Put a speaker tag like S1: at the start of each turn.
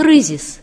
S1: кризис.